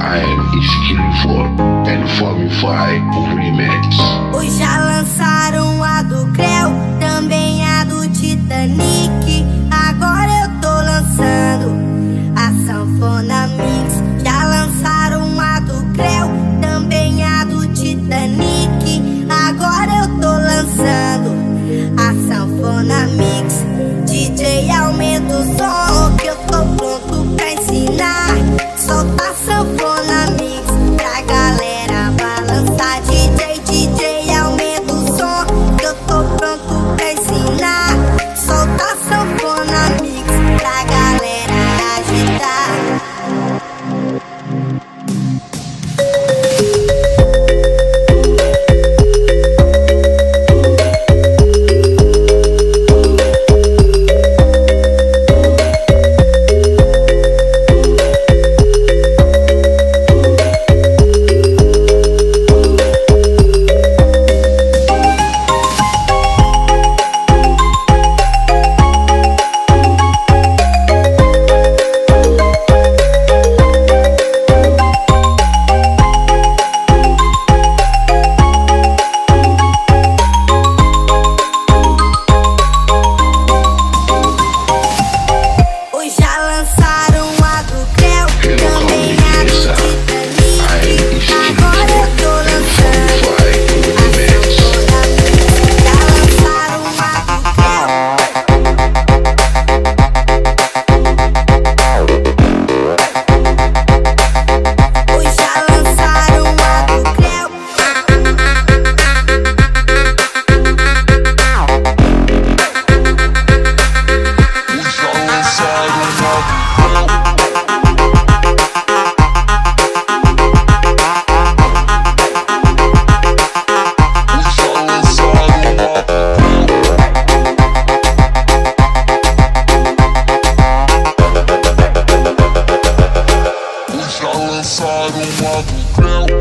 I am Skillful and Formify Remix. Hoje I don't want to